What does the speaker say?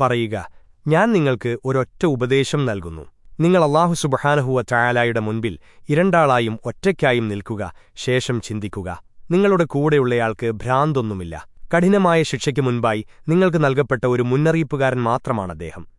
പറയുക ഞാൻ നിങ്ങൾക്ക് ഒരൊറ്റ ഉപദേശം നൽകുന്നു. നിങ്ങൾ അള്ളാഹു സുബഹാനഹുവ ചായാലായുടെ മുൻപിൽ ഇരണ്ടാളായും ഒറ്റയ്ക്കായും നിൽക്കുക ശേഷം ചിന്തിക്കുക. നിങ്ങളുടെ കൂടെയുള്ളയാൾക്ക് ഭ്രാന്തൊന്നുമില്ല. കഠിനമായ ശിക്ഷയ്ക്ക് മുൻപായി നിങ്ങൾക്ക് നൽകപ്പെട്ട ഒരു മുന്നറിയിപ്പുകാരൻ മാത്രമാണ് അദ്ദേഹം.